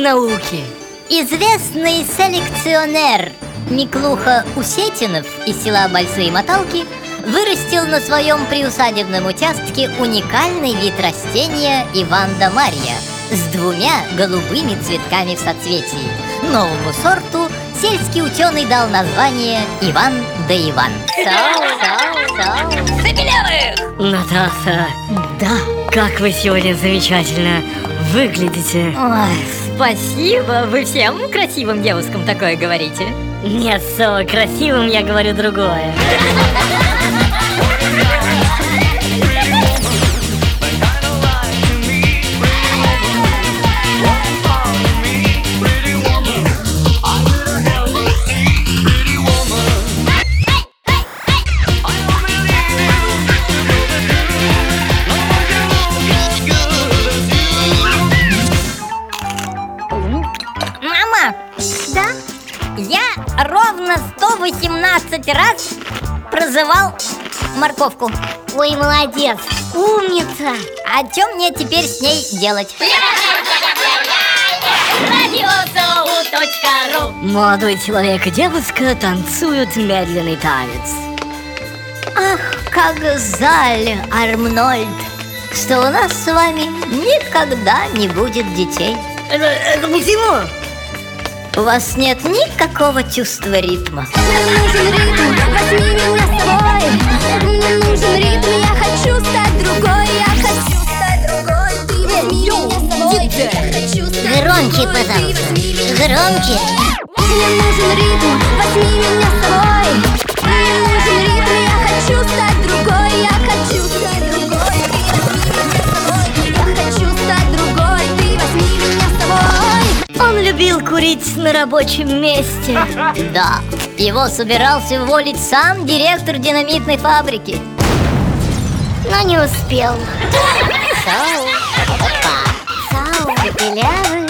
науки. Известный селекционер Миклуха Усетинов из села Большие Моталки вырастил на своем приусадебном участке уникальный вид растения Иванда Марья с двумя голубыми цветками в соцветии. Новому сорту сельский ученый дал название Иван да Иван. Наташа, Да. как вы сегодня замечательно выглядите. Ой, спасибо. Вы всем красивым девушкам такое говорите? Нет, слово красивым я говорю другое. Ровно 118 раз прозывал морковку. Ой, молодец, умница. А чем мне теперь с ней делать? Молодой человек и девушка танцуют медленный танец. Ах, как жаль, Армнольд, что у нас с вами никогда не будет детей. Это, это почему? У вас нет никакого чувства ритма. Мне нужен ритм, возьми меня с собой Мне нужен ритм, я хочу стать другой Я хочу стать другой, ты возьми меня с собой Я хочу стать Громче, другой, ты пожалуйста. возьми меня. Громче. Мне нужен ритм, возьми меня с собой любил курить на рабочем месте. Да, его собирался уволить сам директор динамитной фабрики. Но не успел. Сау, опа, сау, пепелявый.